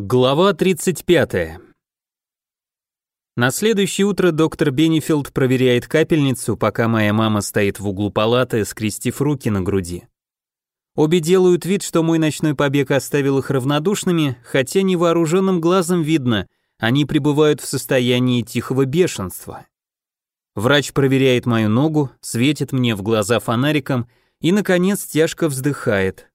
Глава 35. На следующее утро доктор Бенефилд проверяет капельницу, пока моя мама стоит в углу палаты, скрестив руки на груди. Обе делают вид, что мой ночной побег оставил их равнодушными, хотя невооруженным глазом видно, они пребывают в состоянии тихого бешенства. Врач проверяет мою ногу, светит мне в глаза фонариком и, наконец, тяжко вздыхает.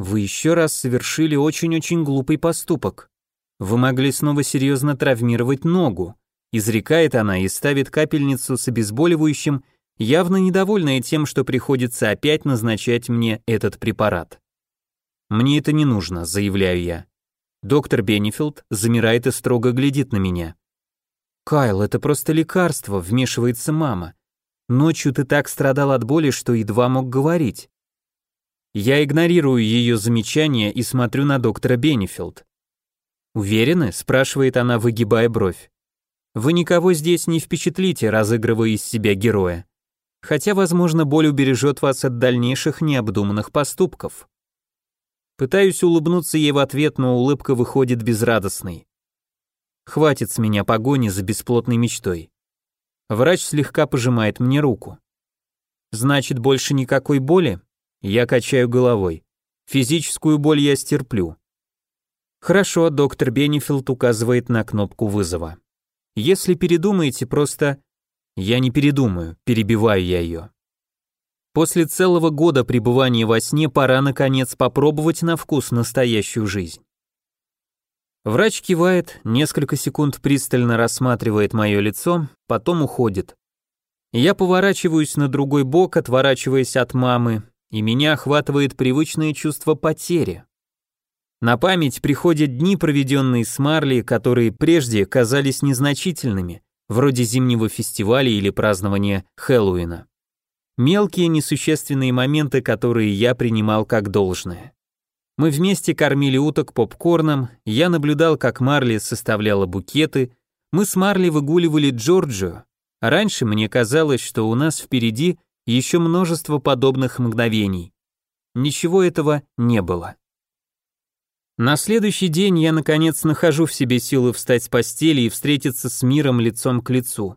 Вы еще раз совершили очень-очень глупый поступок. Вы могли снова серьезно травмировать ногу. Изрекает она и ставит капельницу с обезболивающим, явно недовольная тем, что приходится опять назначать мне этот препарат. Мне это не нужно, заявляю я. Доктор Бенефилд замирает и строго глядит на меня. Кайл, это просто лекарство, вмешивается мама. Ночью ты так страдал от боли, что едва мог говорить. Я игнорирую ее замечание и смотрю на доктора Бенефилд. «Уверены?» – спрашивает она, выгибая бровь. «Вы никого здесь не впечатлите, разыгрывая из себя героя. Хотя, возможно, боль убережет вас от дальнейших необдуманных поступков». Пытаюсь улыбнуться ей в ответ, но улыбка выходит безрадостной. Хватит с меня погони за бесплотной мечтой. Врач слегка пожимает мне руку. Значит, больше никакой боли? Я качаю головой. Физическую боль я стерплю. Хорошо, доктор Бенефилд указывает на кнопку вызова. Если передумаете, просто... Я не передумаю, перебиваю я ее. После целого года пребывания во сне пора, наконец, попробовать на вкус настоящую жизнь. Врач кивает, несколько секунд пристально рассматривает мое лицо, потом уходит. Я поворачиваюсь на другой бок, отворачиваясь от мамы, и меня охватывает привычное чувство потери. На память приходят дни, проведенные с Марли, которые прежде казались незначительными, вроде зимнего фестиваля или празднования Хэллоуина. Мелкие несущественные моменты, которые я принимал как должное. Мы вместе кормили уток попкорном, я наблюдал, как Марли составляла букеты, мы с Марли выгуливали Джорджию. Раньше мне казалось, что у нас впереди еще множество подобных мгновений. Ничего этого не было. На следующий день я наконец нахожу в себе силы встать с постели и встретиться с миром лицом к лицу.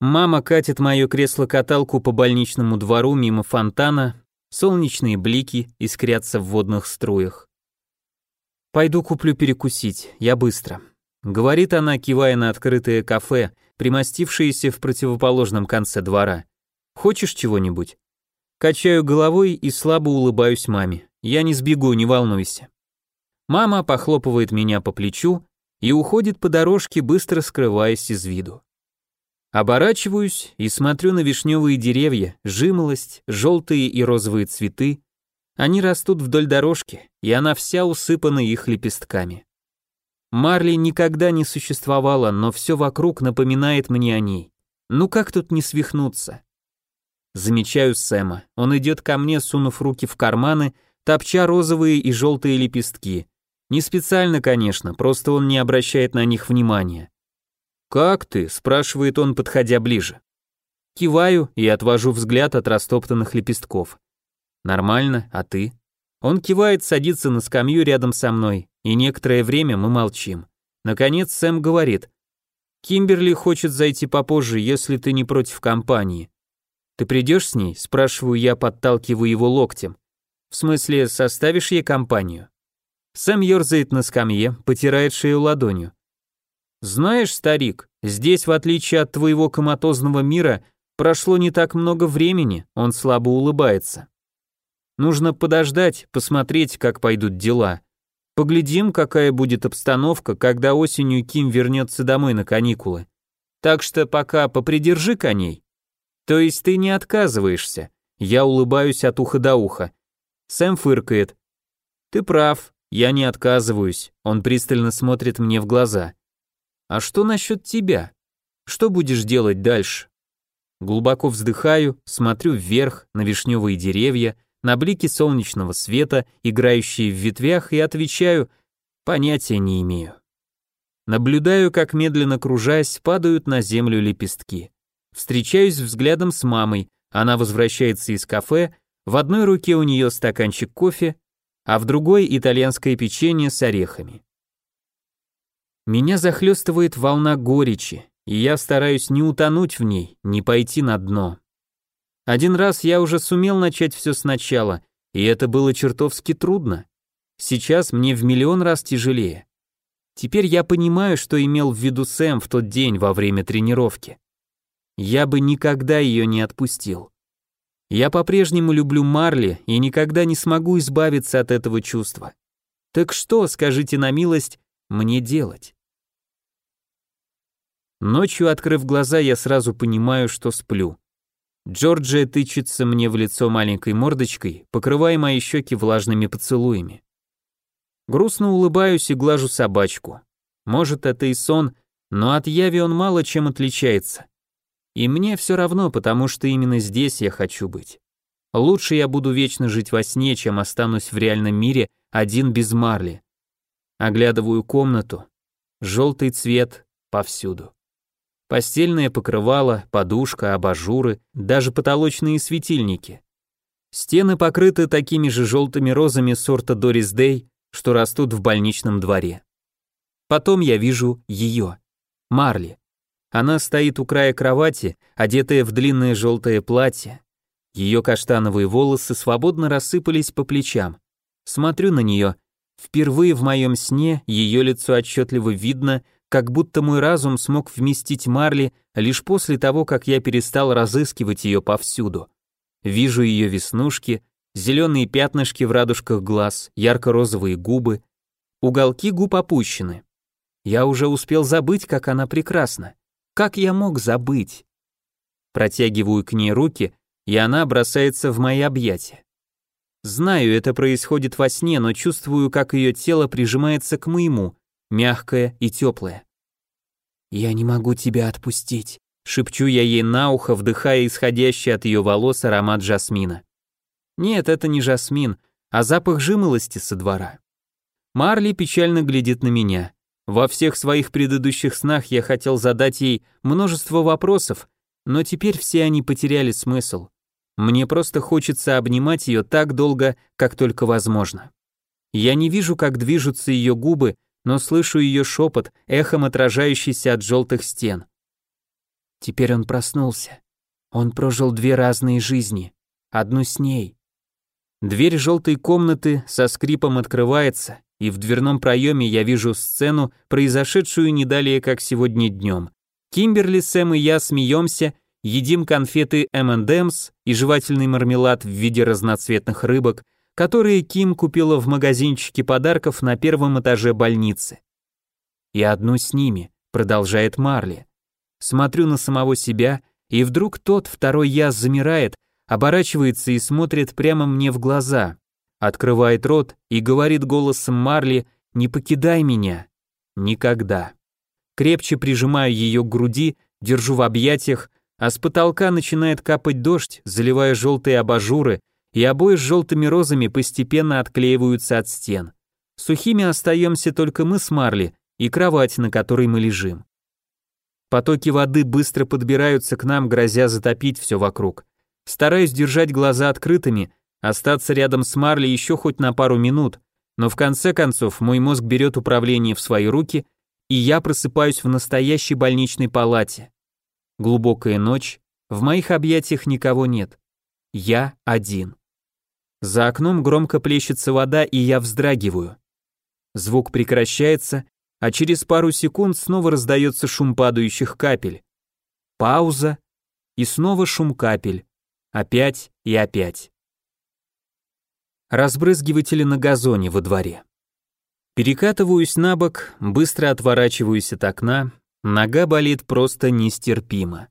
Мама катит мое кресло-каталку по больничному двору мимо фонтана, солнечные блики искрятся в водных струях. «Пойду куплю перекусить, я быстро», — говорит она, кивая на открытое кафе, примостившееся в противоположном конце двора. Хочешь чего-нибудь? Качаю головой и слабо улыбаюсь маме. Я не сбегу, не волнуйся. Мама похлопывает меня по плечу и уходит по дорожке, быстро скрываясь из виду. Оборачиваюсь и смотрю на вишневые деревья, жимолость, желтые и розовые цветы. Они растут вдоль дорожки, и она вся усыпана их лепестками. Марли никогда не существовала, но все вокруг напоминает мне о ней. Ну как тут не свихнуться? Замечаю Сэма. Он идет ко мне, сунув руки в карманы, топча розовые и желтые лепестки. Не специально, конечно, просто он не обращает на них внимания. «Как ты?» – спрашивает он, подходя ближе. Киваю и отвожу взгляд от растоптанных лепестков. «Нормально, а ты?» Он кивает, садится на скамью рядом со мной, и некоторое время мы молчим. Наконец Сэм говорит. «Кимберли хочет зайти попозже, если ты не против компании. «Ты придешь с ней?» – спрашиваю я, подталкиваю его локтем. «В смысле, составишь ей компанию?» Сэм ерзает на скамье, потирает шею ладонью. «Знаешь, старик, здесь, в отличие от твоего коматозного мира, прошло не так много времени», – он слабо улыбается. «Нужно подождать, посмотреть, как пойдут дела. Поглядим, какая будет обстановка, когда осенью Ким вернется домой на каникулы. Так что пока попридержи коней, то есть ты не отказываешься? Я улыбаюсь от уха до уха. Сэм фыркает. Ты прав, я не отказываюсь. Он пристально смотрит мне в глаза. А что насчет тебя? Что будешь делать дальше? Глубоко вздыхаю, смотрю вверх на вишневые деревья, на блики солнечного света, играющие в ветвях, и отвечаю, понятия не имею. Наблюдаю, как медленно кружась, падают на землю лепестки. Встречаюсь взглядом с мамой, она возвращается из кафе, в одной руке у нее стаканчик кофе, а в другой итальянское печенье с орехами. Меня захлестывает волна горечи, и я стараюсь не утонуть в ней, не пойти на дно. Один раз я уже сумел начать все сначала, и это было чертовски трудно. Сейчас мне в миллион раз тяжелее. Теперь я понимаю, что имел в виду Сэм в тот день во время тренировки. Я бы никогда ее не отпустил. Я по-прежнему люблю Марли и никогда не смогу избавиться от этого чувства. Так что, скажите на милость, мне делать? Ночью, открыв глаза, я сразу понимаю, что сплю. Джорджия тычется мне в лицо маленькой мордочкой, покрывая мои щеки влажными поцелуями. Грустно улыбаюсь и глажу собачку. Может, это и сон, но от яви он мало чем отличается. И мне все равно, потому что именно здесь я хочу быть. Лучше я буду вечно жить во сне, чем останусь в реальном мире один без Марли. Оглядываю комнату. Желтый цвет повсюду. Постельное покрывало, подушка, абажуры, даже потолочные светильники. Стены покрыты такими же желтыми розами сорта Дорис Дэй, что растут в больничном дворе. Потом я вижу ее, Марли. Она стоит у края кровати, одетая в длинное желтое платье. Ее каштановые волосы свободно рассыпались по плечам. Смотрю на нее. Впервые в моем сне ее лицо отчетливо видно, как будто мой разум смог вместить Марли лишь после того, как я перестал разыскивать ее повсюду. Вижу ее веснушки, зеленые пятнышки в радужках глаз, ярко-розовые губы. Уголки губ опущены. Я уже успел забыть, как она прекрасна. Как я мог забыть? Протягиваю к ней руки, и она бросается в мои объятия. Знаю, это происходит во сне, но чувствую, как ее тело прижимается к моему, мягкое и теплое. «Я не могу тебя отпустить», — шепчу я ей на ухо, вдыхая исходящий от ее волос аромат жасмина. Нет, это не жасмин, а запах жимолости со двора. Марли печально глядит на меня. Во всех своих предыдущих снах я хотел задать ей множество вопросов, но теперь все они потеряли смысл. Мне просто хочется обнимать ее так долго, как только возможно. Я не вижу, как движутся ее губы, но слышу ее шепот, эхом отражающийся от желтых стен. Теперь он проснулся. Он прожил две разные жизни. Одну с ней. Дверь желтой комнаты со скрипом открывается, и в дверном проеме я вижу сцену, произошедшую не далее, как сегодня днем. Кимберли, Сэм и я смеемся, едим конфеты M&M's и жевательный мармелад в виде разноцветных рыбок, которые Ким купила в магазинчике подарков на первом этаже больницы. И одну с ними, продолжает Марли. Смотрю на самого себя, и вдруг тот, второй я, замирает, оборачивается и смотрит прямо мне в глаза открывает рот и говорит голосом Марли «Не покидай меня». Никогда. Крепче прижимаю ее к груди, держу в объятиях, а с потолка начинает капать дождь, заливая желтые абажуры, и обои с желтыми розами постепенно отклеиваются от стен. Сухими остаемся только мы с Марли и кровать, на которой мы лежим. Потоки воды быстро подбираются к нам, грозя затопить все вокруг. Стараюсь держать глаза открытыми, остаться рядом с Марли еще хоть на пару минут, но в конце концов мой мозг берет управление в свои руки, и я просыпаюсь в настоящей больничной палате. Глубокая ночь, в моих объятиях никого нет. Я один. За окном громко плещется вода, и я вздрагиваю. Звук прекращается, а через пару секунд снова раздается шум падающих капель. Пауза, и снова шум капель. Опять и опять разбрызгиватели на газоне во дворе. Перекатываюсь на бок, быстро отворачиваюсь от окна, нога болит просто нестерпимо.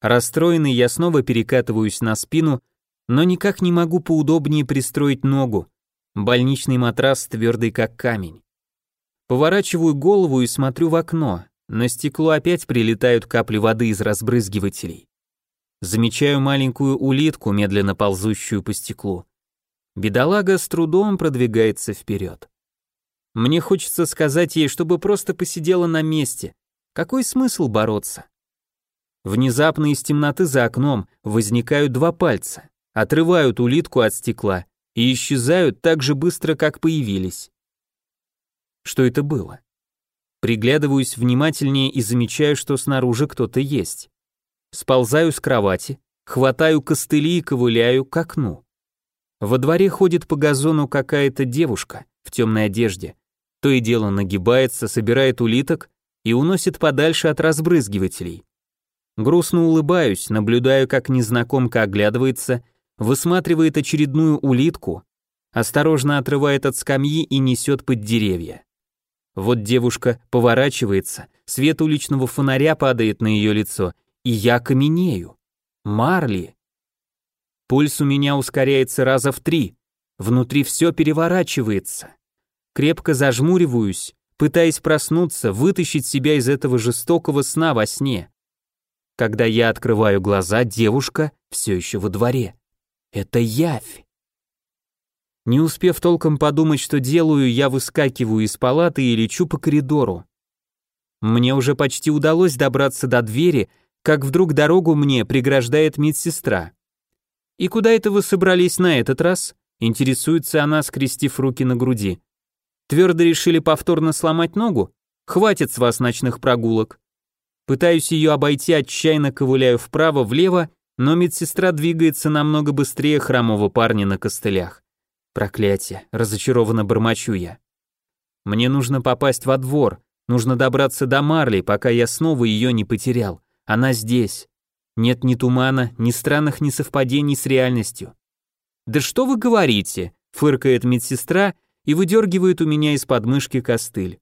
Расстроенный я снова перекатываюсь на спину, но никак не могу поудобнее пристроить ногу. Больничный матрас твердый как камень. Поворачиваю голову и смотрю в окно. На стекло опять прилетают капли воды из разбрызгивателей. Замечаю маленькую улитку, медленно ползущую по стеклу. Бедолага с трудом продвигается вперед. Мне хочется сказать ей, чтобы просто посидела на месте. Какой смысл бороться? Внезапно из темноты за окном возникают два пальца, отрывают улитку от стекла и исчезают так же быстро, как появились. Что это было? Приглядываюсь внимательнее и замечаю, что снаружи кто-то есть. Сползаю с кровати, хватаю костыли и ковыляю к окну. Во дворе ходит по газону какая-то девушка в темной одежде. То и дело нагибается, собирает улиток и уносит подальше от разбрызгивателей. Грустно улыбаюсь, наблюдаю, как незнакомка оглядывается, высматривает очередную улитку, осторожно отрывает от скамьи и несет под деревья. Вот девушка поворачивается, свет уличного фонаря падает на ее лицо, и я каменею. Марли. Пульс у меня ускоряется раза в три, внутри все переворачивается. Крепко зажмуриваюсь, пытаясь проснуться, вытащить себя из этого жестокого сна во сне. Когда я открываю глаза, девушка все еще во дворе. Это явь. Не успев толком подумать, что делаю, я выскакиваю из палаты и лечу по коридору. Мне уже почти удалось добраться до двери, как вдруг дорогу мне преграждает медсестра. «И куда это вы собрались на этот раз?» Интересуется она, скрестив руки на груди. «Твердо решили повторно сломать ногу? Хватит с вас ночных прогулок. Пытаюсь ее обойти, отчаянно ковыляю вправо-влево, но медсестра двигается намного быстрее хромого парня на костылях. Проклятие, разочарованно бормочу я. Мне нужно попасть во двор, нужно добраться до Марли, пока я снова ее не потерял. Она здесь. Нет ни тумана, ни странных несовпадений с реальностью. «Да что вы говорите?» — фыркает медсестра и выдергивает у меня из подмышки костыль.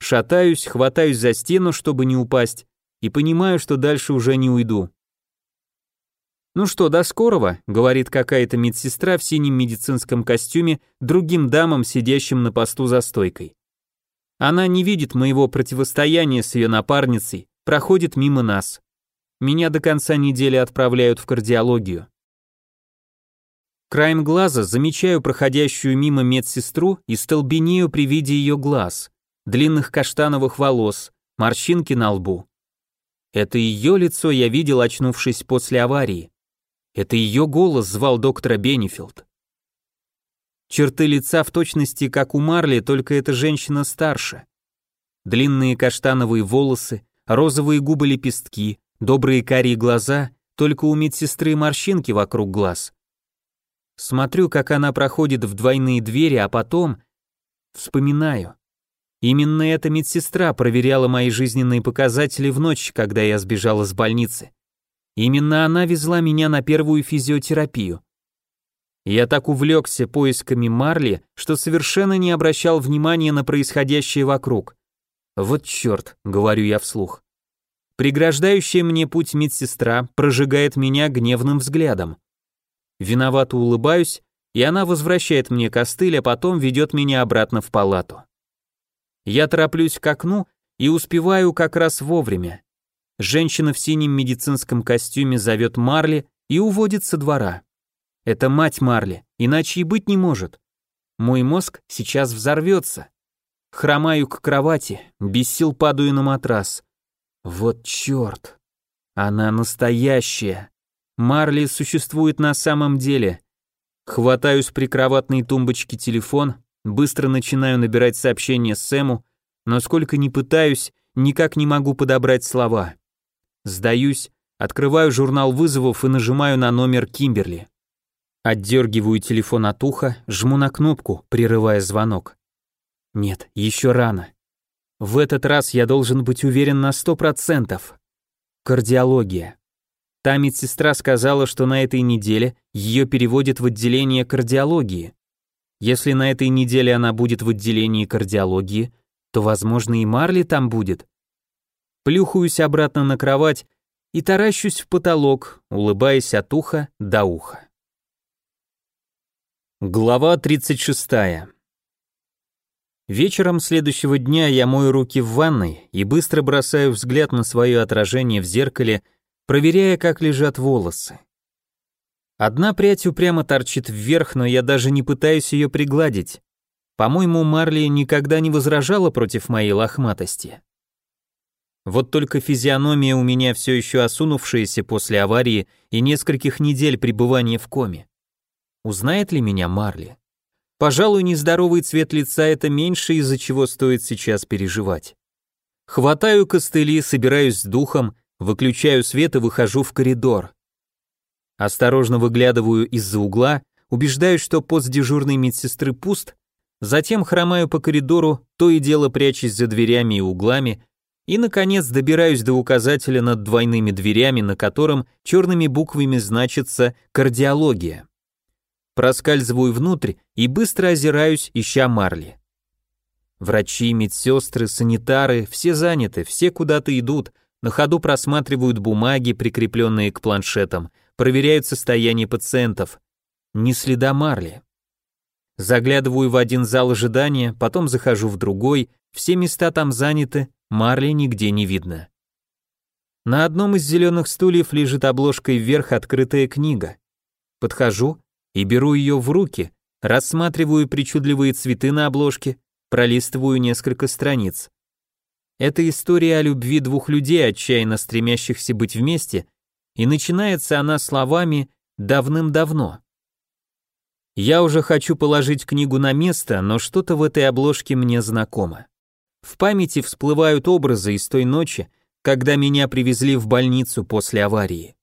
Шатаюсь, хватаюсь за стену, чтобы не упасть, и понимаю, что дальше уже не уйду. «Ну что, до скорого», — говорит какая-то медсестра в синем медицинском костюме другим дамам, сидящим на посту за стойкой. Она не видит моего противостояния с ее напарницей, проходит мимо нас. Меня до конца недели отправляют в кардиологию. Краем глаза замечаю проходящую мимо медсестру и столбенею при виде ее глаз, длинных каштановых волос, морщинки на лбу. Это ее лицо я видел, очнувшись после аварии. Это ее голос звал доктора Бенефилд. Черты лица в точности, как у Марли, только эта женщина старше. Длинные каштановые волосы, розовые губы-лепестки, добрые карие глаза, только у медсестры морщинки вокруг глаз. Смотрю, как она проходит в двойные двери, а потом вспоминаю. Именно эта медсестра проверяла мои жизненные показатели в ночь, когда я сбежал из больницы. Именно она везла меня на первую физиотерапию. Я так увлекся поисками Марли, что совершенно не обращал внимания на происходящее вокруг. Вот черт, говорю я вслух. Преграждающая мне путь медсестра прожигает меня гневным взглядом. Виновато улыбаюсь, и она возвращает мне костыль, а потом ведет меня обратно в палату. Я тороплюсь к окну и успеваю как раз вовремя. Женщина в синем медицинском костюме зовет Марли и уводит со двора. Это мать Марли, иначе и быть не может. Мой мозг сейчас взорвется. Хромаю к кровати, без сил падаю на матрас. Вот черт. Она настоящая. Марли существует на самом деле. Хватаю с прикроватной тумбочки телефон, Быстро начинаю набирать сообщение Сэму, но сколько ни пытаюсь, никак не могу подобрать слова. Сдаюсь, открываю журнал вызовов и нажимаю на номер Кимберли. Отдергиваю телефон от уха, жму на кнопку, прерывая звонок. Нет, еще рано. В этот раз я должен быть уверен на сто процентов. Кардиология. Та медсестра сказала, что на этой неделе ее переводят в отделение кардиологии. Если на этой неделе она будет в отделении кардиологии, то, возможно, и Марли там будет. Плюхаюсь обратно на кровать и таращусь в потолок, улыбаясь от уха до уха. Глава 36. Вечером следующего дня я мою руки в ванной и быстро бросаю взгляд на свое отражение в зеркале, проверяя, как лежат волосы. Одна прядь упрямо торчит вверх, но я даже не пытаюсь ее пригладить. По-моему, Марли никогда не возражала против моей лохматости. Вот только физиономия у меня все еще осунувшаяся после аварии и нескольких недель пребывания в коме. Узнает ли меня Марли? Пожалуй, нездоровый цвет лица это меньше, из-за чего стоит сейчас переживать. Хватаю костыли, собираюсь с духом, выключаю свет и выхожу в коридор. Осторожно выглядываю из-за угла, убеждаюсь, что пост дежурной медсестры пуст, затем хромаю по коридору, то и дело прячась за дверями и углами, и, наконец, добираюсь до указателя над двойными дверями, на котором черными буквами значится «кардиология». Проскальзываю внутрь и быстро озираюсь, ища Марли. Врачи, медсестры, санитары, все заняты, все куда-то идут, на ходу просматривают бумаги, прикрепленные к планшетам, проверяют состояние пациентов. Ни следа Марли. Заглядываю в один зал ожидания, потом захожу в другой, все места там заняты, Марли нигде не видно. На одном из зеленых стульев лежит обложкой вверх открытая книга. Подхожу и беру ее в руки, рассматриваю причудливые цветы на обложке, пролистываю несколько страниц. Это история о любви двух людей, отчаянно стремящихся быть вместе, и начинается она словами «давным-давно». Я уже хочу положить книгу на место, но что-то в этой обложке мне знакомо. В памяти всплывают образы из той ночи, когда меня привезли в больницу после аварии.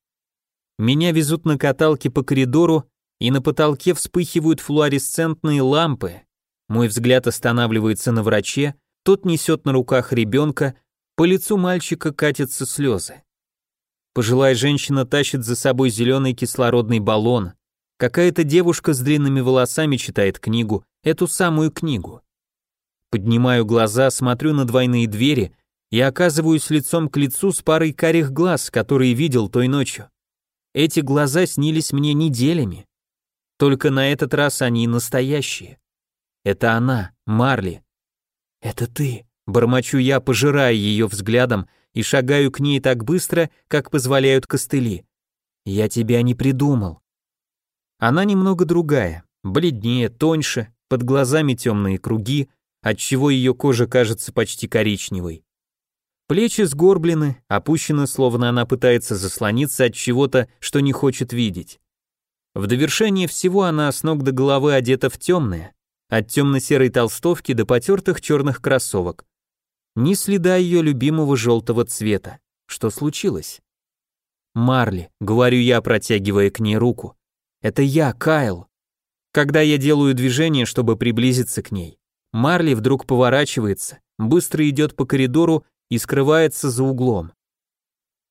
Меня везут на каталке по коридору, и на потолке вспыхивают флуоресцентные лампы. Мой взгляд останавливается на враче, тот несет на руках ребенка, по лицу мальчика катятся слезы. Пожилая женщина тащит за собой зеленый кислородный баллон. Какая-то девушка с длинными волосами читает книгу, эту самую книгу. Поднимаю глаза, смотрю на двойные двери и оказываюсь лицом к лицу с парой карих глаз, которые видел той ночью. Эти глаза снились мне неделями. Только на этот раз они настоящие. Это она, Марли. Это ты, бормочу я, пожирая ее взглядом и шагаю к ней так быстро, как позволяют костыли. Я тебя не придумал. Она немного другая, бледнее, тоньше, под глазами темные круги, отчего ее кожа кажется почти коричневой. Плечи сгорблены, опущены, словно она пытается заслониться от чего-то, что не хочет видеть. В довершение всего она с ног до головы одета в темное, от темно-серой толстовки до потертых черных кроссовок. Ни следа ее любимого желтого цвета. Что случилось? Марли, говорю я, протягивая к ней руку. Это я, Кайл. Когда я делаю движение, чтобы приблизиться к ней, Марли вдруг поворачивается, быстро идет по коридору и скрывается за углом.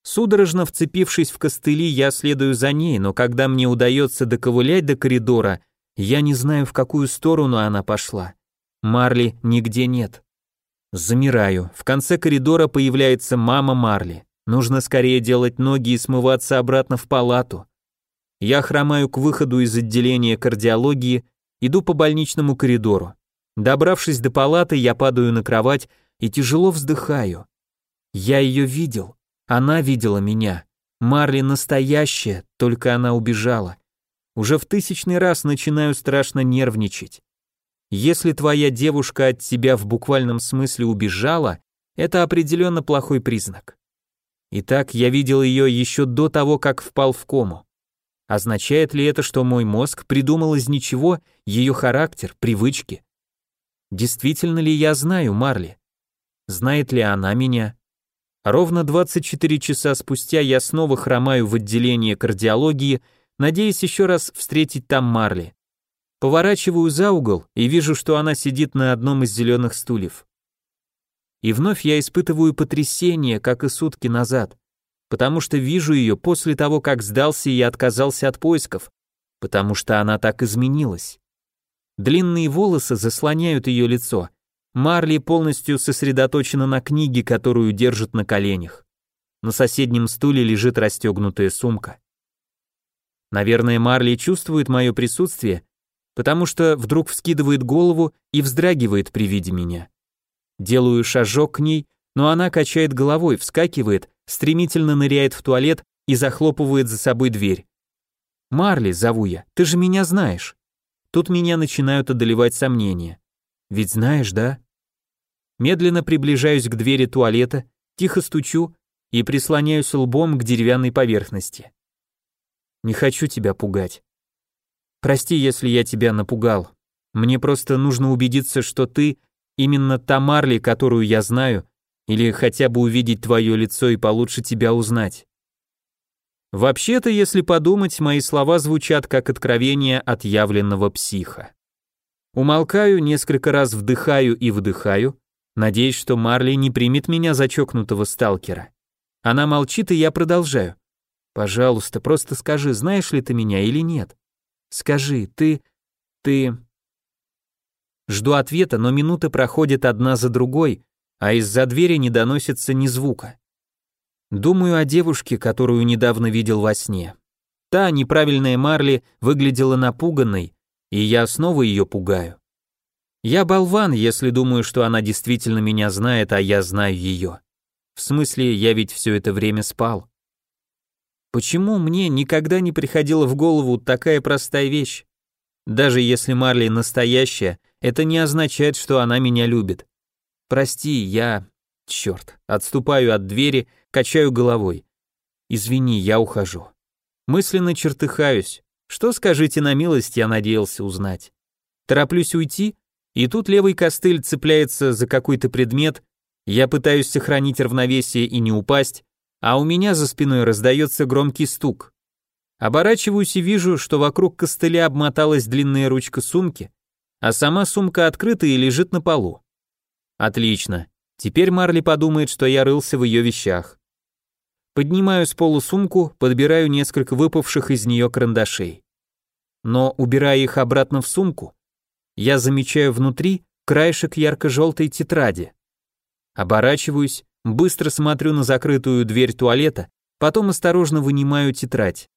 Судорожно вцепившись в костыли, я следую за ней, но когда мне удается доковылять до коридора, я не знаю, в какую сторону она пошла. Марли нигде нет. Замираю. В конце коридора появляется мама Марли. Нужно скорее делать ноги и смываться обратно в палату. Я хромаю к выходу из отделения кардиологии, иду по больничному коридору. Добравшись до палаты, я падаю на кровать и тяжело вздыхаю. Я ее видел, она видела меня. Марли настоящая, только она убежала. Уже в тысячный раз начинаю страшно нервничать. Если твоя девушка от тебя в буквальном смысле убежала, это определенно плохой признак. Итак, я видел ее еще до того, как впал в кому. Означает ли это, что мой мозг придумал из ничего ее характер, привычки? Действительно ли я знаю Марли? Знает ли она меня? Ровно 24 часа спустя я снова хромаю в отделение кардиологии, надеясь еще раз встретить там Марли. Поворачиваю за угол и вижу, что она сидит на одном из зеленых стульев. И вновь я испытываю потрясение, как и сутки назад, потому что вижу ее после того, как сдался и отказался от поисков, потому что она так изменилась. Длинные волосы заслоняют ее лицо. Марли полностью сосредоточена на книге, которую держит на коленях. На соседнем стуле лежит расстегнутая сумка. Наверное, Марли чувствует мое присутствие, потому что вдруг вскидывает голову и вздрагивает при виде меня. Делаю шажок к ней, но она качает головой, вскакивает, стремительно ныряет в туалет и захлопывает за собой дверь. «Марли», зову я, — «ты же меня знаешь». Тут меня начинают одолевать сомнения. Ведь знаешь, да? Медленно приближаюсь к двери туалета, тихо стучу и прислоняюсь лбом к деревянной поверхности. Не хочу тебя пугать. Прости, если я тебя напугал. Мне просто нужно убедиться, что ты именно та Марли, которую я знаю, Или хотя бы увидеть твое лицо и получше тебя узнать. Вообще-то, если подумать, мои слова звучат как откровение отъявленного психа. Умолкаю, несколько раз вдыхаю и выдыхаю, надеясь, что Марли не примет меня за чокнутого сталкера. Она молчит, и я продолжаю. Пожалуйста, просто скажи, знаешь ли ты меня или нет? Скажи, ты... ты... Жду ответа, но минуты проходят одна за другой, а из-за двери не доносится ни звука. Думаю о девушке, которую недавно видел во сне. Та неправильная Марли выглядела напуганной, и я снова ее пугаю. Я болван, если думаю, что она действительно меня знает, а я знаю ее. В смысле, я ведь все это время спал. Почему мне никогда не приходила в голову такая простая вещь? Даже если Марли настоящая, это не означает, что она меня любит. Прости, я... Черт, отступаю от двери, качаю головой. Извини, я ухожу. Мысленно чертыхаюсь. Что, скажите на милость, я надеялся узнать. Тороплюсь уйти, и тут левый костыль цепляется за какой-то предмет, я пытаюсь сохранить равновесие и не упасть, а у меня за спиной раздается громкий стук. Оборачиваюсь и вижу, что вокруг костыля обмоталась длинная ручка сумки, а сама сумка открыта и лежит на полу. Отлично. Теперь Марли подумает, что я рылся в ее вещах. Поднимаю с полу сумку, подбираю несколько выпавших из нее карандашей. Но, убирая их обратно в сумку, я замечаю внутри краешек ярко-желтой тетради. Оборачиваюсь, быстро смотрю на закрытую дверь туалета, потом осторожно вынимаю тетрадь.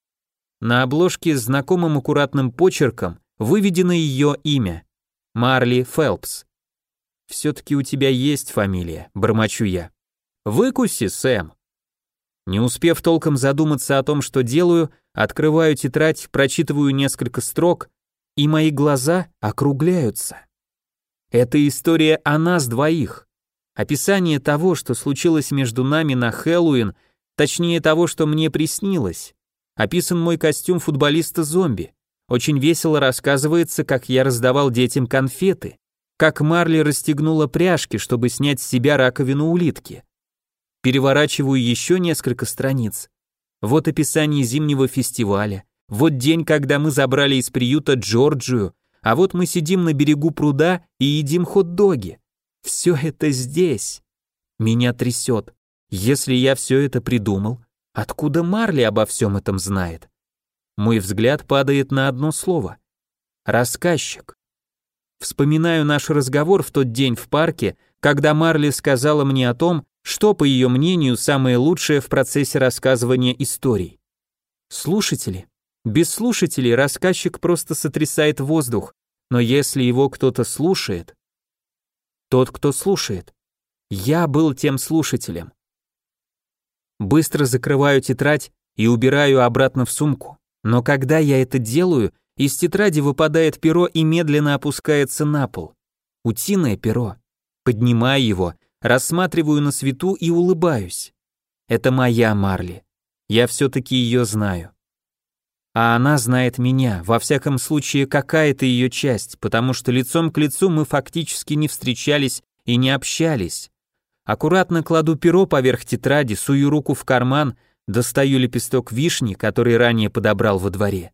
На обложке с знакомым аккуратным почерком выведено ее имя – Марли Фелпс. «Все-таки у тебя есть фамилия», – бормочу я. «Выкуси, Сэм». Не успев толком задуматься о том, что делаю, открываю тетрадь, прочитываю несколько строк, и мои глаза округляются. Это история о нас двоих. Описание того, что случилось между нами на Хэллоуин, точнее того, что мне приснилось. Описан мой костюм футболиста-зомби. Очень весело рассказывается, как я раздавал детям конфеты, как Марли расстегнула пряжки, чтобы снять с себя раковину улитки. Переворачиваю еще несколько страниц. Вот описание зимнего фестиваля, вот день, когда мы забрали из приюта Джорджию, а вот мы сидим на берегу пруда и едим хот-доги. Все это здесь. Меня трясет. Если я все это придумал, откуда Марли обо всем этом знает? Мой взгляд падает на одно слово. Рассказчик. Вспоминаю наш разговор в тот день в парке, когда Марли сказала мне о том, что, по ее мнению, самое лучшее в процессе рассказывания историй. Слушатели. Без слушателей рассказчик просто сотрясает воздух, но если его кто-то слушает, тот, кто слушает. Я был тем слушателем. Быстро закрываю тетрадь и убираю обратно в сумку. Но когда я это делаю, из тетради выпадает перо и медленно опускается на пол. Утиное перо. Поднимаю его, рассматриваю на свету и улыбаюсь. Это моя Марли. Я все-таки ее знаю. А она знает меня, во всяком случае какая-то ее часть, потому что лицом к лицу мы фактически не встречались и не общались. Аккуратно кладу перо поверх тетради, сую руку в карман, достаю лепесток вишни, который ранее подобрал во дворе.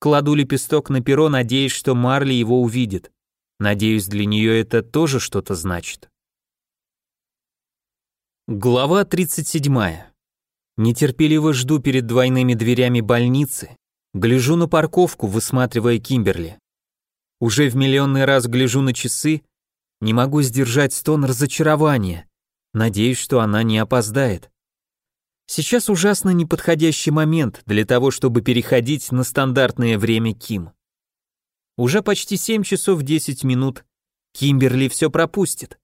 Кладу лепесток на перо, надеясь, что Марли его увидит. Надеюсь, для нее это тоже что-то значит. Глава 37. Нетерпеливо жду перед двойными дверями больницы, Гляжу на парковку, высматривая Кимберли. Уже в миллионный раз гляжу на часы, не могу сдержать стон разочарования. Надеюсь, что она не опоздает. Сейчас ужасно неподходящий момент для того, чтобы переходить на стандартное время Ким. Уже почти 7 часов 10 минут. Кимберли все пропустит.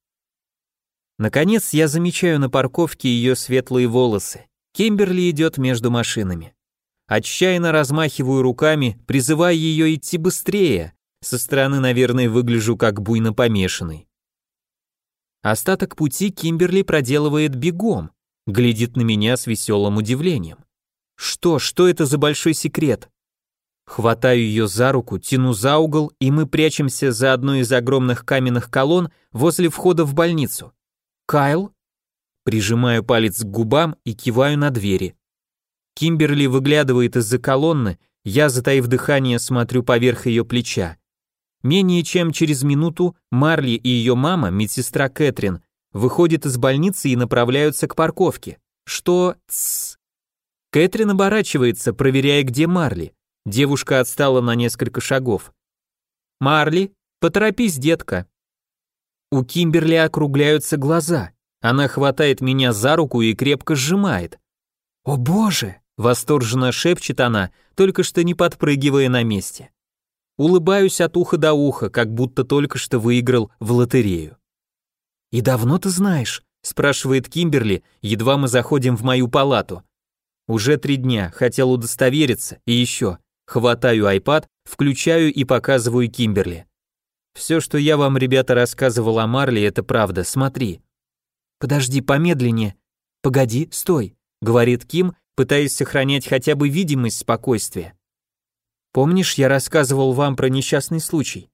Наконец я замечаю на парковке ее светлые волосы. Кимберли идет между машинами. Отчаянно размахиваю руками, призывая ее идти быстрее. Со стороны, наверное, выгляжу как буйно помешанный. Остаток пути Кимберли проделывает бегом, глядит на меня с веселым удивлением. Что, что это за большой секрет? Хватаю ее за руку, тяну за угол, и мы прячемся за одной из огромных каменных колонн возле входа в больницу. «Кайл?» Прижимаю палец к губам и киваю на двери. Кимберли выглядывает из-за колонны, я, затаив дыхание, смотрю поверх ее плеча. Менее чем через минуту Марли и ее мама, медсестра Кэтрин, выходят из больницы и направляются к парковке. Что? Тссс. Кэтрин оборачивается, проверяя, где Марли. Девушка отстала на несколько шагов. «Марли, поторопись, детка». У Кимберли округляются глаза. Она хватает меня за руку и крепко сжимает. «О боже!» — восторженно шепчет она, только что не подпрыгивая на месте. Улыбаюсь от уха до уха, как будто только что выиграл в лотерею. «И давно ты знаешь?» — спрашивает Кимберли, едва мы заходим в мою палату. «Уже три дня, хотел удостовериться, и еще. Хватаю iPad, включаю и показываю Кимберли. Все, что я вам, ребята, рассказывал о Марли, это правда, смотри». «Подожди, помедленнее. Погоди, стой», — говорит Ким, пытаясь сохранять хотя бы видимость спокойствия. Помнишь, я рассказывал вам про несчастный случай?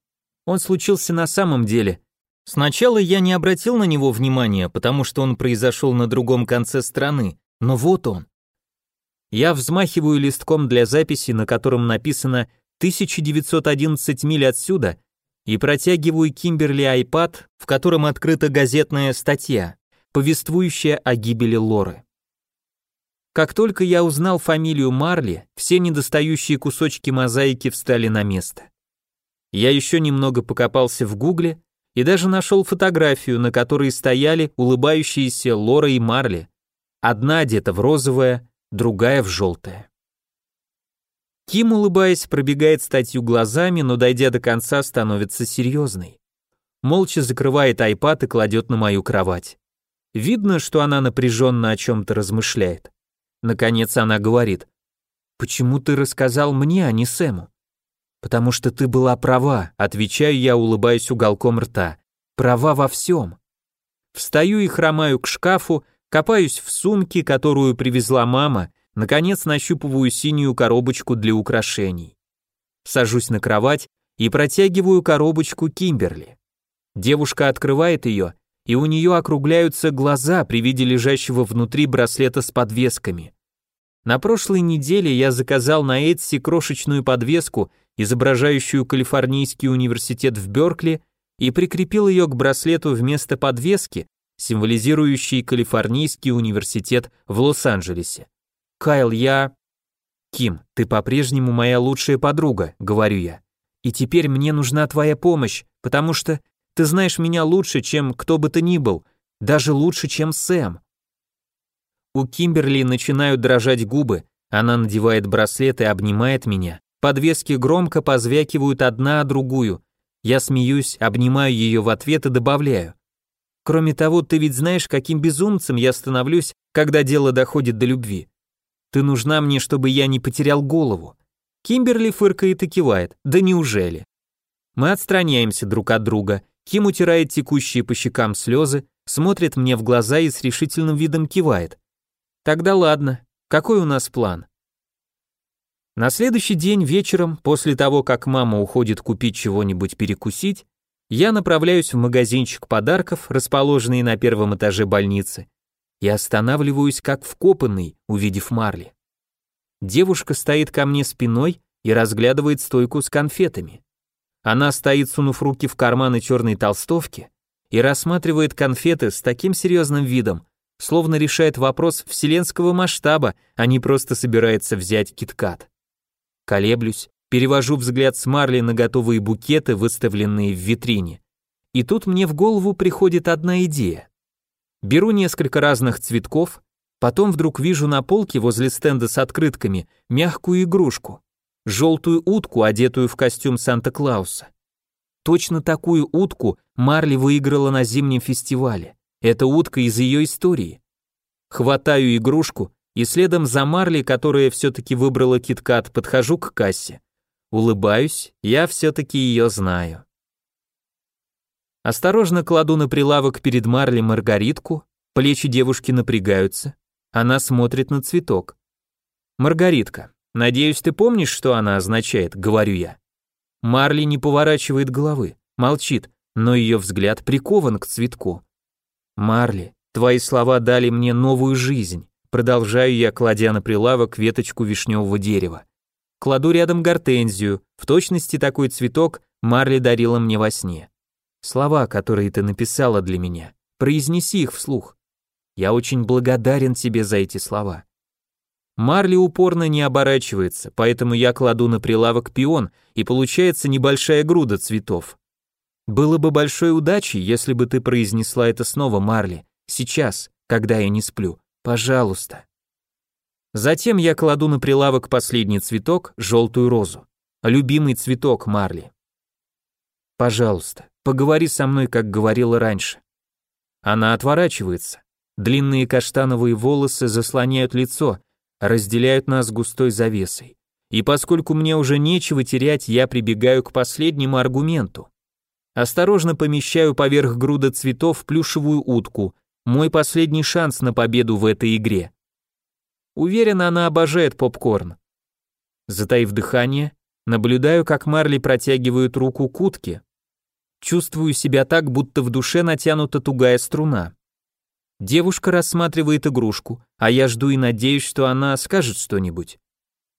Он случился на самом деле. Сначала я не обратил на него внимания, потому что он произошел на другом конце страны, но вот он. Я взмахиваю листком для записи, на котором написано 1911 миль отсюда, и протягиваю Кимберли айпад, в котором открыта газетная статья, повествующая о гибели Лоры. Как только я узнал фамилию Марли, все недостающие кусочки мозаики встали на место. Я еще немного покопался в гугле и даже нашел фотографию, на которой стояли улыбающиеся Лора и Марли. Одна одета в розовое, другая в желтое. Ким, улыбаясь, пробегает статью глазами, но дойдя до конца, становится серьезной. Молча закрывает айпад и кладет на мою кровать. Видно, что она напряженно о чем-то размышляет. Наконец она говорит. «Почему ты рассказал мне, а не Сэму?» «Потому что ты была права», отвечаю я, улыбаясь уголком рта. «Права во всем». Встаю и хромаю к шкафу, копаюсь в сумке, которую привезла мама, наконец нащупываю синюю коробочку для украшений. Сажусь на кровать и протягиваю коробочку Кимберли. Девушка открывает ее, и у нее округляются глаза при виде лежащего внутри браслета с подвесками. На прошлой неделе я заказал на Etsy крошечную подвеску, изображающую Калифорнийский университет в Беркли, и прикрепил ее к браслету вместо подвески, символизирующей Калифорнийский университет в Лос-Анджелесе. Кайл, я... Ким, ты по-прежнему моя лучшая подруга, говорю я. И теперь мне нужна твоя помощь, потому что ты знаешь меня лучше, чем кто бы то ни был, даже лучше, чем Сэм. У Кимберли начинают дрожать губы, она надевает браслет и обнимает меня. Подвески громко позвякивают одна о другую. Я смеюсь, обнимаю ее в ответ и добавляю. Кроме того, ты ведь знаешь, каким безумцем я становлюсь, когда дело доходит до любви. Ты нужна мне, чтобы я не потерял голову. Кимберли фыркает и кивает. Да неужели? Мы отстраняемся друг от друга. Ким утирает текущие по щекам слезы, смотрит мне в глаза и с решительным видом кивает. Тогда ладно, какой у нас план? На следующий день вечером, после того, как мама уходит купить чего-нибудь перекусить, я направляюсь в магазинчик подарков, расположенный на первом этаже больницы, и останавливаюсь как вкопанный, увидев Марли. Девушка стоит ко мне спиной и разглядывает стойку с конфетами. Она стоит, сунув руки в карманы черной толстовки, и рассматривает конфеты с таким серьезным видом, словно решает вопрос вселенского масштаба, а не просто собирается взять киткат. Колеблюсь, перевожу взгляд с Марли на готовые букеты, выставленные в витрине. И тут мне в голову приходит одна идея. Беру несколько разных цветков, потом вдруг вижу на полке возле стенда с открытками мягкую игрушку, желтую утку, одетую в костюм Санта-Клауса. Точно такую утку Марли выиграла на зимнем фестивале. Это утка из ее истории. Хватаю игрушку и следом за Марли, которая все-таки выбрала киткат, подхожу к кассе. Улыбаюсь, я все-таки ее знаю. Осторожно кладу на прилавок перед Марли маргаритку, плечи девушки напрягаются, она смотрит на цветок. «Маргаритка, надеюсь, ты помнишь, что она означает?» — говорю я. Марли не поворачивает головы, молчит, но ее взгляд прикован к цветку. «Марли, Твои слова дали мне новую жизнь. Продолжаю я, кладя на прилавок веточку вишневого дерева. Кладу рядом гортензию, в точности такой цветок Марли дарила мне во сне. Слова, которые ты написала для меня, произнеси их вслух. Я очень благодарен тебе за эти слова. Марли упорно не оборачивается, поэтому я кладу на прилавок пион, и получается небольшая груда цветов. Было бы большой удачей, если бы ты произнесла это снова, Марли, сейчас, когда я не сплю. Пожалуйста. Затем я кладу на прилавок последний цветок, желтую розу. Любимый цветок Марли. Пожалуйста, поговори со мной, как говорила раньше. Она отворачивается. Длинные каштановые волосы заслоняют лицо, разделяют нас густой завесой. И поскольку мне уже нечего терять, я прибегаю к последнему аргументу. Осторожно помещаю поверх груда цветов плюшевую утку, мой последний шанс на победу в этой игре. Уверен, она обожает попкорн. Затаив дыхание, наблюдаю, как Марли протягивает руку к утке. Чувствую себя так, будто в душе натянута тугая струна. Девушка рассматривает игрушку, а я жду и надеюсь, что она скажет что-нибудь.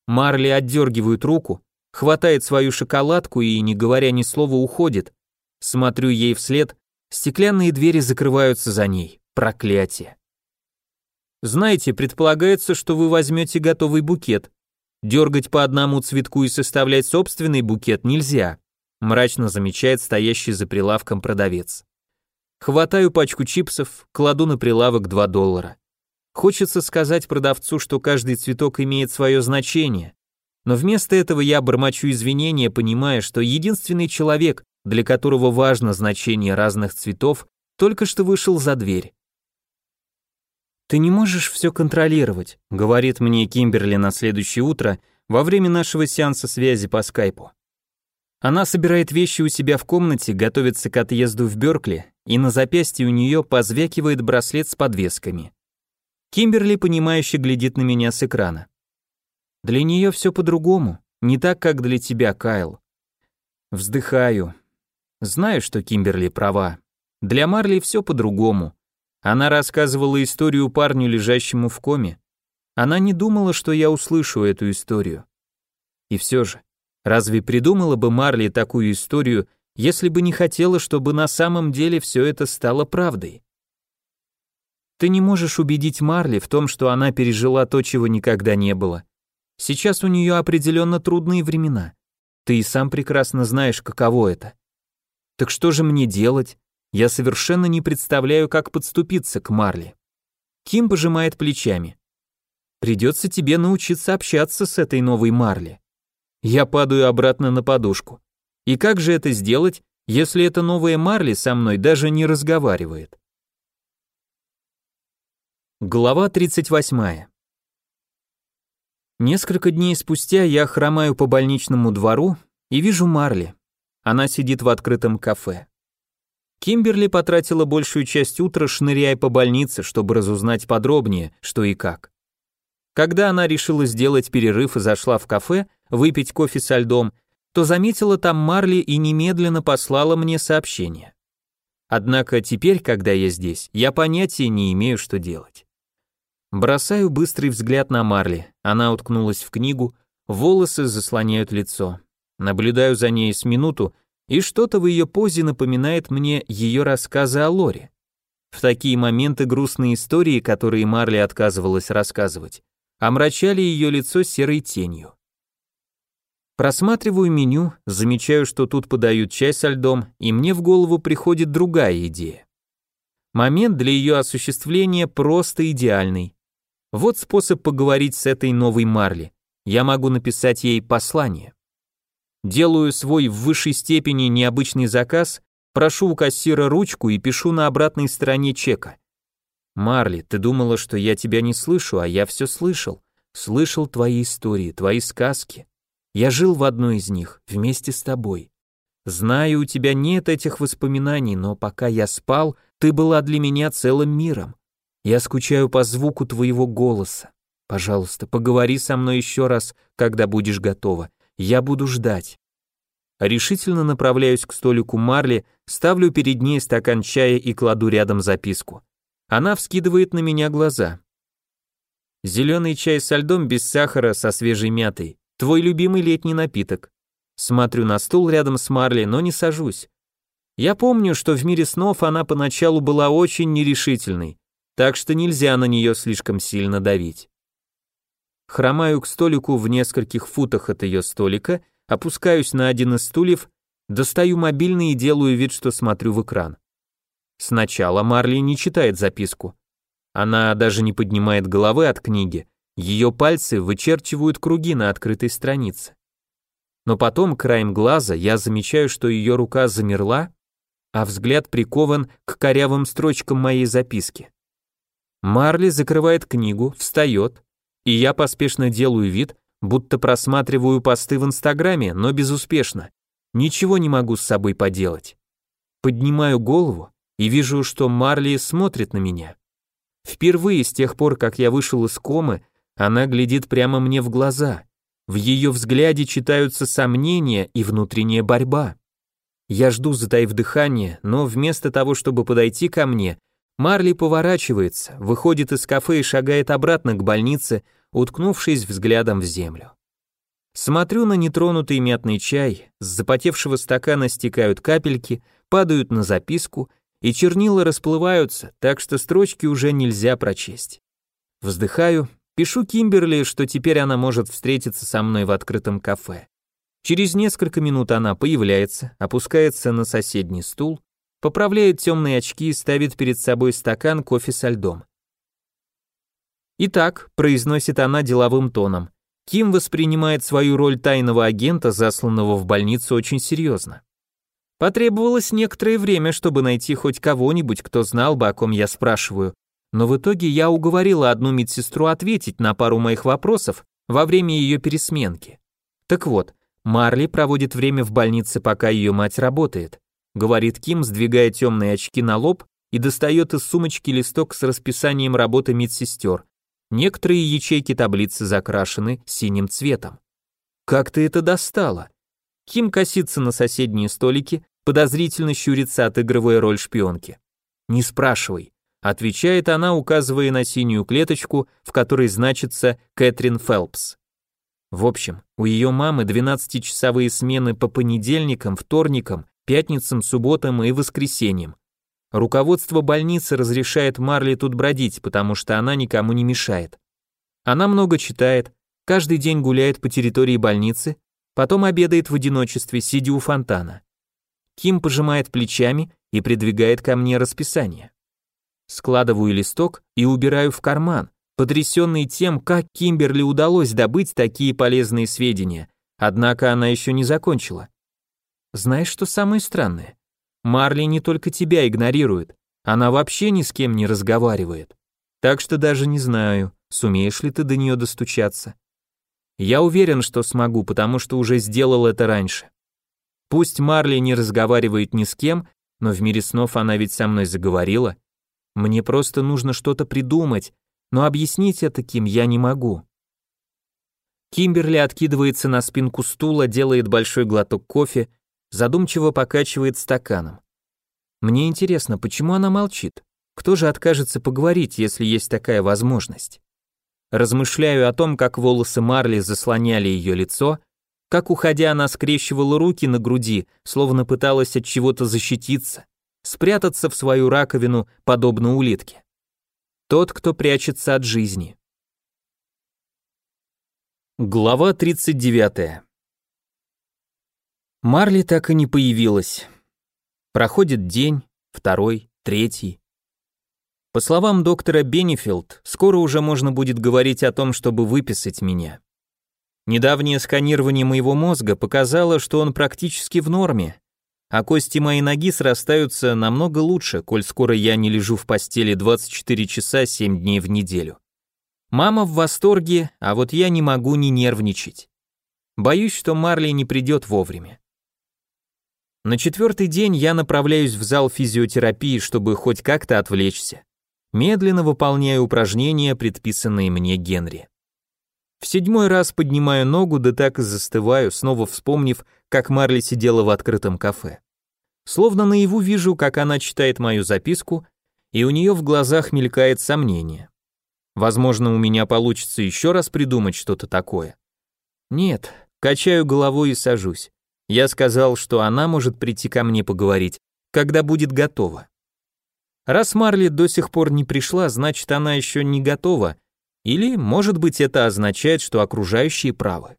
Марли отдергивает руку, хватает свою шоколадку и, не говоря ни слова, уходит. Смотрю ей вслед, стеклянные двери закрываются за ней. Проклятие. Знаете, предполагается, что вы возьмете готовый букет. Дергать по одному цветку и составлять собственный букет нельзя, мрачно замечает стоящий за прилавком продавец. Хватаю пачку чипсов, кладу на прилавок 2 доллара. Хочется сказать продавцу, что каждый цветок имеет свое значение, но вместо этого я бормочу извинения, понимая, что единственный человек, для которого важно значение разных цветов, только что вышел за дверь. «Ты не можешь все контролировать», — говорит мне Кимберли на следующее утро во время нашего сеанса связи по скайпу. Она собирает вещи у себя в комнате, готовится к отъезду в Бёркли, и на запястье у нее позвякивает браслет с подвесками. Кимберли, понимающе глядит на меня с экрана. Для нее все по-другому, не так, как для тебя, Кайл. Вздыхаю. Знаю, что Кимберли права. Для Марли все по-другому. Она рассказывала историю парню, лежащему в коме. Она не думала, что я услышу эту историю. И все же, Разве придумала бы Марли такую историю, если бы не хотела, чтобы на самом деле все это стало правдой? Ты не можешь убедить Марли в том, что она пережила то, чего никогда не было. Сейчас у нее определенно трудные времена. Ты и сам прекрасно знаешь, каково это. Так что же мне делать? Я совершенно не представляю, как подступиться к Марли. Ким пожимает плечами. Придется тебе научиться общаться с этой новой Марли. Я падаю обратно на подушку. И как же это сделать, если эта новая Марли со мной даже не разговаривает? Глава 38. Несколько дней спустя я хромаю по больничному двору и вижу Марли. Она сидит в открытом кафе. Кимберли потратила большую часть утра, шныряя по больнице, чтобы разузнать подробнее, что и как. Когда она решила сделать перерыв и зашла в кафе, выпить кофе со льдом, то заметила там Марли и немедленно послала мне сообщение. Однако теперь, когда я здесь, я понятия не имею, что делать. Бросаю быстрый взгляд на Марли, она уткнулась в книгу, волосы заслоняют лицо. Наблюдаю за ней с минуту, и что-то в ее позе напоминает мне ее рассказы о Лоре. В такие моменты грустные истории, которые Марли отказывалась рассказывать, омрачали ее лицо серой тенью. Просматриваю меню, замечаю, что тут подают чай со льдом, и мне в голову приходит другая идея. Момент для ее осуществления просто идеальный. Вот способ поговорить с этой новой Марли. Я могу написать ей послание. Делаю свой в высшей степени необычный заказ, прошу у кассира ручку и пишу на обратной стороне чека. Марли, ты думала, что я тебя не слышу, а я все слышал. Слышал твои истории, твои сказки. Я жил в одной из них, вместе с тобой. Знаю, у тебя нет этих воспоминаний, но пока я спал, ты была для меня целым миром. Я скучаю по звуку твоего голоса. Пожалуйста, поговори со мной еще раз, когда будешь готова. Я буду ждать. Решительно направляюсь к столику Марли, ставлю перед ней стакан чая и кладу рядом записку. Она вскидывает на меня глаза. Зеленый чай со льдом без сахара со свежей мятой. Твой любимый летний напиток. Смотрю на стул рядом с Марли, но не сажусь. Я помню, что в мире снов она поначалу была очень нерешительной, так что нельзя на нее слишком сильно давить. Хромаю к столику в нескольких футах от ее столика, опускаюсь на один из стульев, достаю мобильный и делаю вид, что смотрю в экран. Сначала Марли не читает записку. Она даже не поднимает головы от книги, ее пальцы вычерчивают круги на открытой странице. Но потом, краем глаза, я замечаю, что ее рука замерла, а взгляд прикован к корявым строчкам моей записки. Марли закрывает книгу, встает, и я поспешно делаю вид, будто просматриваю посты в Инстаграме, но безуспешно. Ничего не могу с собой поделать. Поднимаю голову и вижу, что Марли смотрит на меня. Впервые с тех пор, как я вышел из комы, она глядит прямо мне в глаза. В ее взгляде читаются сомнения и внутренняя борьба. Я жду, затаив дыхание, но вместо того, чтобы подойти ко мне, Марли поворачивается, выходит из кафе и шагает обратно к больнице, уткнувшись взглядом в землю. Смотрю на нетронутый мятный чай, с запотевшего стакана стекают капельки, падают на записку, и чернила расплываются, так что строчки уже нельзя прочесть. Вздыхаю, пишу Кимберли, что теперь она может встретиться со мной в открытом кафе. Через несколько минут она появляется, опускается на соседний стул, поправляет темные очки и ставит перед собой стакан кофе со льдом. «Итак», — произносит она деловым тоном, Ким воспринимает свою роль тайного агента, засланного в больницу, очень серьезно. Потребовалось некоторое время, чтобы найти хоть кого-нибудь, кто знал бы, о ком я спрашиваю, но в итоге я уговорила одну медсестру ответить на пару моих вопросов во время ее пересменки. Так вот, Марли проводит время в больнице, пока ее мать работает, говорит Ким, сдвигая темные очки на лоб и достает из сумочки листок с расписанием работы медсестер. Некоторые ячейки таблицы закрашены синим цветом. Как ты это достала? Ким косится на соседние столики, подозрительно щурится, отыгрывая роль шпионки. Не спрашивай, отвечает она, указывая на синюю клеточку, в которой значится Кэтрин Фелпс. В общем, у ее мамы 12-часовые смены по понедельникам, вторникам, пятницам, субботам и воскресеньям. Руководство больницы разрешает Марли тут бродить, потому что она никому не мешает. Она много читает, каждый день гуляет по территории больницы, потом обедает в одиночестве, сидя у фонтана. Ким пожимает плечами и придвигает ко мне расписание. Складываю листок и убираю в карман, потрясенный тем, как Кимберли удалось добыть такие полезные сведения, однако она еще не закончила. Знаешь, что самое странное? Марли не только тебя игнорирует, она вообще ни с кем не разговаривает. Так что даже не знаю, сумеешь ли ты до нее достучаться. Я уверен, что смогу, потому что уже сделал это раньше. Пусть Марли не разговаривает ни с кем, но в мире снов она ведь со мной заговорила. Мне просто нужно что-то придумать, но объяснить это Ким я не могу. Кимберли откидывается на спинку стула, делает большой глоток кофе, задумчиво покачивает стаканом. Мне интересно, почему она молчит? Кто же откажется поговорить, если есть такая возможность? Размышляю о том, как волосы Марли заслоняли ее лицо, как уходя она скрещивала руки на груди, словно пыталась от чего-то защититься, спрятаться в свою раковину, подобно улитке. Тот, кто прячется от жизни. Глава 39. Марли так и не появилась. Проходит день, второй, третий. По словам доктора Бенефилд, скоро уже можно будет говорить о том, чтобы выписать меня. Недавнее сканирование моего мозга показало, что он практически в норме, а кости моей ноги срастаются намного лучше, коль скоро я не лежу в постели 24 часа 7 дней в неделю. Мама в восторге, а вот я не могу не нервничать. Боюсь, что Марли не придет вовремя. На четвертый день я направляюсь в зал физиотерапии, чтобы хоть как-то отвлечься. Медленно выполняю упражнения, предписанные мне Генри. В седьмой раз поднимаю ногу, да так и застываю, снова вспомнив, как Марли сидела в открытом кафе. Словно наяву вижу, как она читает мою записку и у нее в глазах мелькает сомнение. Возможно, у меня получится еще раз придумать что-то такое. Нет, качаю головой и сажусь. Я сказал, что она может прийти ко мне поговорить, когда будет готова. Раз Марли до сих пор не пришла, значит, она еще не готова, или, может быть, это означает, что окружающие правы.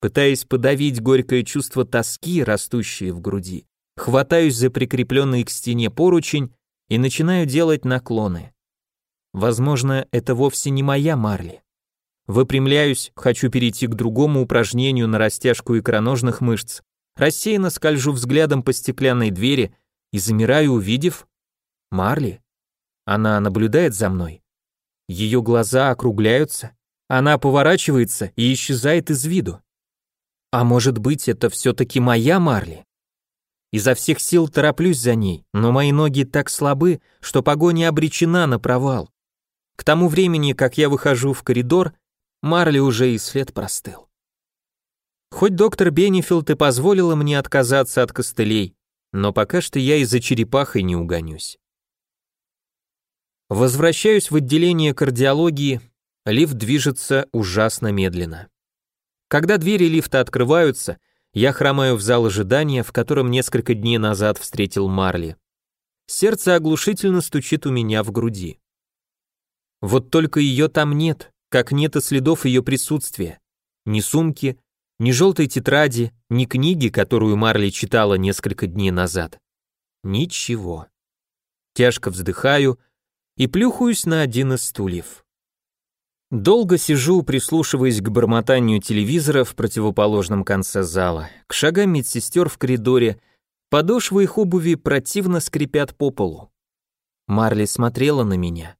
Пытаясь подавить горькое чувство тоски, растущее в груди, хватаюсь за прикрепленный к стене поручень и начинаю делать наклоны. Возможно, это вовсе не моя Марли. Выпрямляюсь, хочу перейти к другому упражнению на растяжку икроножных мышц, рассеянно скольжу взглядом по стеклянной двери и замираю, увидев Марли. Она наблюдает за мной. Ее глаза округляются, она поворачивается и исчезает из виду. А может быть, это все-таки моя Марли? Изо всех сил тороплюсь за ней, но мои ноги так слабы, что погоня обречена на провал. К тому времени, как я выхожу в коридор, Марли уже и след простыл. Хоть доктор Бенефилд и позволила мне отказаться от костылей, но пока что я из-за черепахи не угонюсь. Возвращаюсь в отделение кардиологии, лифт движется ужасно медленно. Когда двери лифта открываются, я хромаю в зал ожидания, в котором несколько дней назад встретил Марли. Сердце оглушительно стучит у меня в груди. Вот только ее там нет, как нет и следов ее присутствия. Ни сумки, ни желтой тетради, ни книги, которую Марли читала несколько дней назад. Ничего. Тяжко вздыхаю и плюхаюсь на один из стульев. Долго сижу, прислушиваясь к бормотанию телевизора в противоположном конце зала, к шагам медсестер в коридоре, подошвы их обуви противно скрипят по полу. Марли смотрела на меня.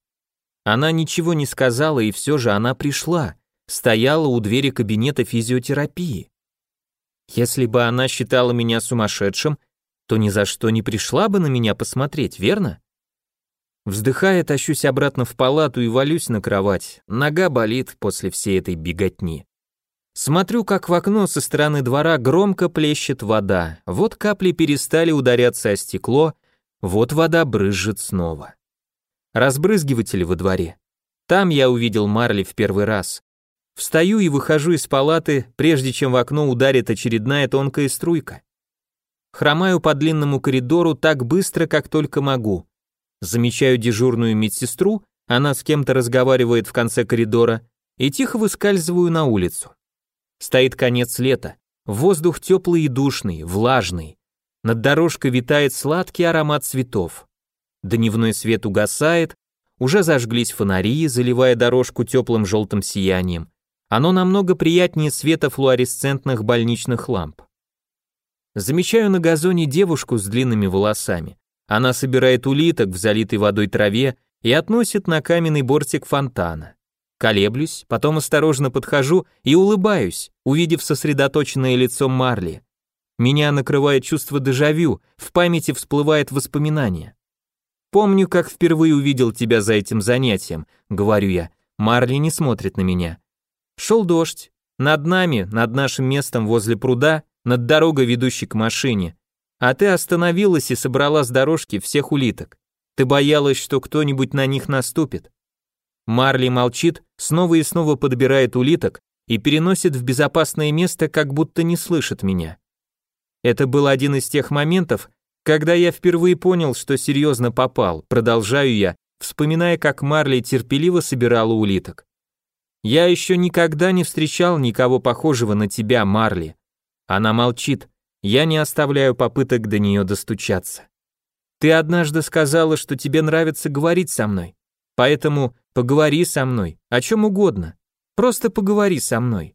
Она ничего не сказала, и все же она пришла, стояла у двери кабинета физиотерапии. Если бы она считала меня сумасшедшим, то ни за что не пришла бы на меня посмотреть, верно? Вздыхая, тащусь обратно в палату и валюсь на кровать. Нога болит после всей этой беготни. Смотрю, как в окно со стороны двора громко плещет вода. Вот капли перестали ударяться о стекло, вот вода брызжет снова разбрызгиватель во дворе. Там я увидел Марли в первый раз. Встаю и выхожу из палаты, прежде чем в окно ударит очередная тонкая струйка. Хромаю по длинному коридору так быстро, как только могу. Замечаю дежурную медсестру, она с кем-то разговаривает в конце коридора, и тихо выскальзываю на улицу. Стоит конец лета, воздух теплый и душный, влажный. Над дорожкой витает сладкий аромат цветов. Дневной свет угасает, уже зажглись фонари, заливая дорожку теплым желтым сиянием. Оно намного приятнее света флуоресцентных больничных ламп. Замечаю на газоне девушку с длинными волосами. Она собирает улиток в залитой водой траве и относит на каменный бортик фонтана. Колеблюсь, потом осторожно подхожу и улыбаюсь, увидев сосредоточенное лицо Марли. Меня накрывает чувство дежавю, в памяти всплывает воспоминание. Помню, как впервые увидел тебя за этим занятием, говорю я. Марли не смотрит на меня. Шел дождь. Над нами, над нашим местом возле пруда, над дорогой, ведущей к машине. А ты остановилась и собрала с дорожки всех улиток. Ты боялась, что кто-нибудь на них наступит. Марли молчит, снова и снова подбирает улиток и переносит в безопасное место, как будто не слышит меня. Это был один из тех моментов, когда я впервые понял, что серьезно попал, продолжаю я, вспоминая, как Марли терпеливо собирала улиток. Я еще никогда не встречал никого похожего на тебя, Марли. Она молчит. Я не оставляю попыток до нее достучаться. Ты однажды сказала, что тебе нравится говорить со мной. Поэтому поговори со мной, о чем угодно. Просто поговори со мной.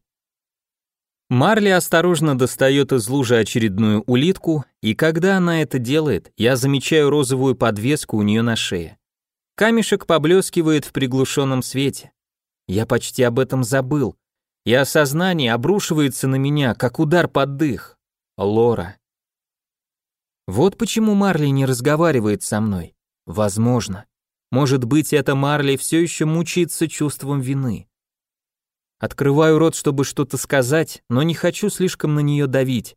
Марли осторожно достает из лужи очередную улитку, и когда она это делает, я замечаю розовую подвеску у нее на шее. Камешек поблескивает в приглушенном свете. Я почти об этом забыл, и осознание обрушивается на меня, как удар под дых. Лора. Вот почему Марли не разговаривает со мной. Возможно. Может быть, эта Марли все еще мучается чувством вины. Открываю рот, чтобы что-то сказать, но не хочу слишком на нее давить.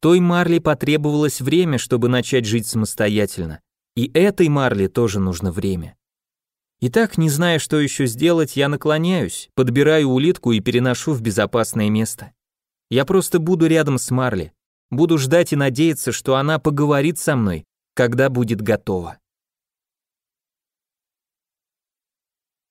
Той Марли потребовалось время, чтобы начать жить самостоятельно. И этой Марли тоже нужно время. Итак, не зная, что еще сделать, я наклоняюсь, подбираю улитку и переношу в безопасное место. Я просто буду рядом с Марли, буду ждать и надеяться, что она поговорит со мной, когда будет готова.